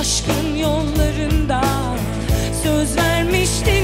aşkın yollarında söz vermiştim.